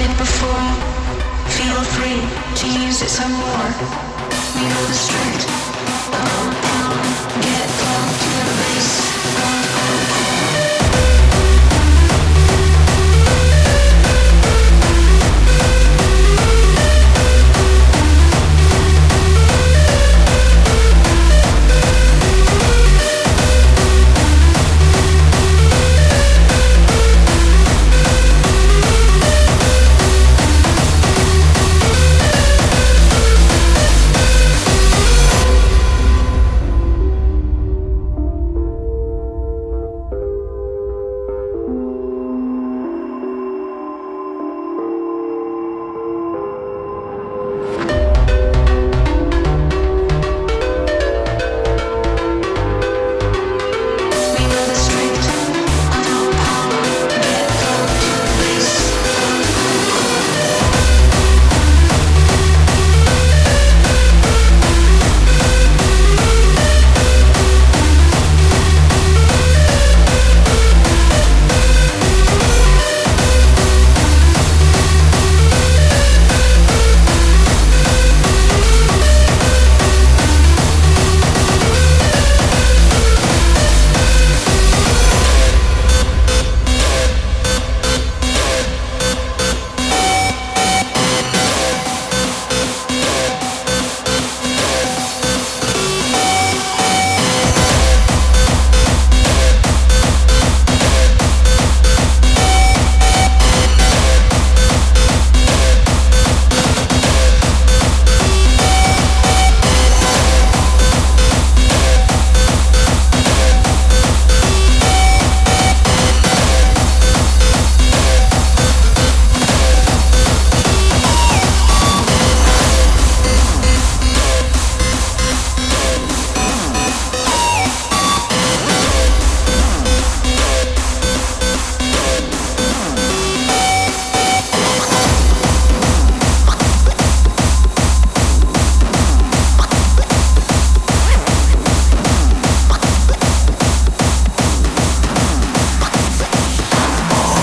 did before. Feel free to use it some more. We know the